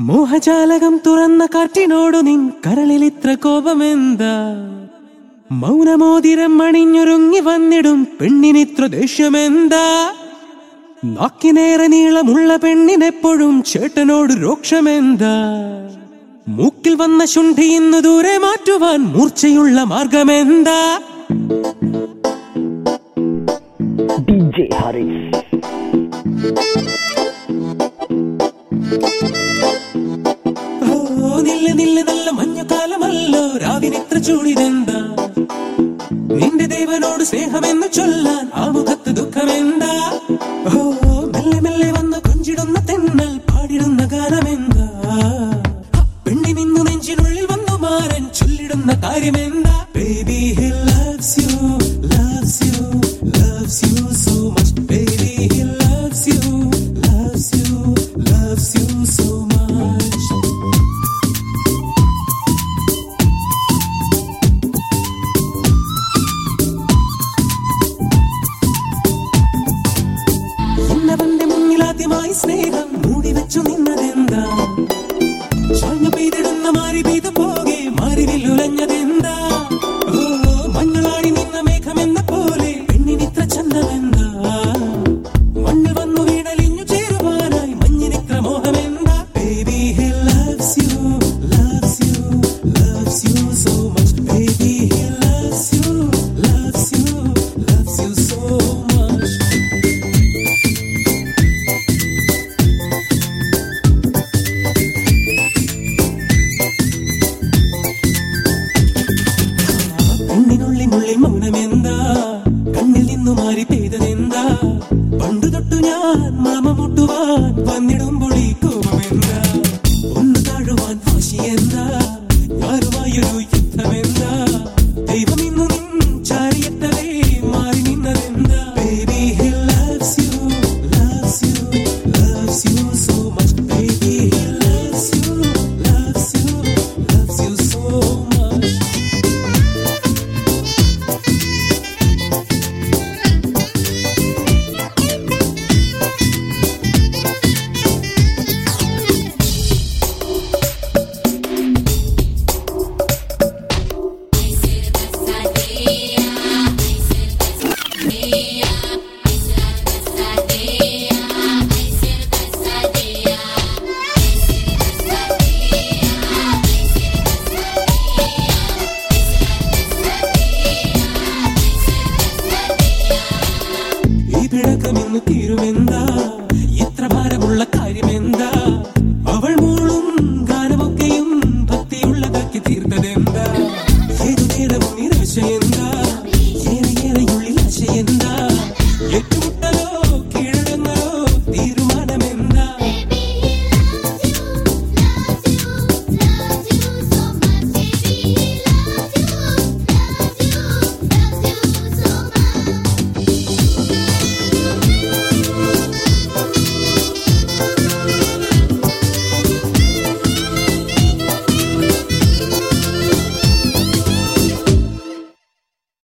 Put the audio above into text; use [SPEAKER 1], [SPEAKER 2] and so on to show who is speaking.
[SPEAKER 1] മോഹജാലകം തുറന്ന കാറ്റിനോടു നിൻ കരളിൽ ഇത്ര കോപമെന്താ? മൗനമോതിരം അണിഞ്ഞൊരുങ്ങി വന്നിടും പെണ്ണിനിത്ര ദേഷ്യമെന്താ? നാക്കിനേറെ നീളമുള്ള പെണ്ണിനെപ്പോഴും ചേട്ടനോട് രോക്ഷമെന്താ? മൂക്കിൽ വന്ന ശുണ്ഠി ഇന്നു ദൂരെ മാറ്റുവാൻ മൂർച്ചയുള്ള മാർഗമെന്താ?
[SPEAKER 2] DJ Haris.
[SPEAKER 1] നില്ല മഞ്ഞുകാലമല്ലോ രാവിനിത്ര ചൂടിതെന്താ? നിന്റെ ദേവനോട് സ്നേഹമെന്ന് ചൊല്ലാൻ ആ മുഖത്ത് ദുഃഖമെന്താ? ഓ മെല്ലെ മെല്ലെ വന്ന് കൊഞ്ചിടുന്ന തെന്നൽ പാടിടുന്ന ഗാനമെന്താ? പെണ്ണിനിന്നു നെഞ്ചിനുള്ളിൽ വന്നു മാറൻ ചൊല്ലിടുന്ന കാര്യമെന്താ? വെച്ചു നിന്നതെന്താ? ചാഞ്ഞു പെയ്തിടുന്ന മാറി പെയ്തു പോകെ മാറിവിൽ ഉലഞ്ഞതെന്താ? ഓ മഞ്ഞളാടി നിന്ന മേഘമെന്ന പോലെ പെണ്ണിനിത്ര ചന്തമെന്താ? മണ്ണ് വന്നു വീണലിഞ്ഞു ചേരുവാനായി മഞ്ഞിനിത്ര മോഹമെന്താ? Baby he loves you loves you loves you so much. Baby പെയ്തതെന്താ പണ്ടു തൊട്ടു ഞാൻ മാമ മുട്ടുവാൻ വന്നിടുമ്പോൾ ഈ കോപമെന്താ ഒന്ന് താഴുവാൻ വാശിയെന്താ ഞാനുമായൊരു യുദ്ധമെന്താ ദൈവം ഇന്നു നിൻ ചാരിയട്ടലേ തീരുമെന്താ? ഇത്ര ഭാരമുള്ള കാര്യമെന്താ? അവൾ മൂളും ഗാനമൊക്കെയും ഭക്തിയുള്ളതാക്കി തീർത്തതെന്താ? ഏതു നേരവും നിരാശയെന്താ? ഏറെ ഏറെയുള്ളിൽ ആശയെന്താ?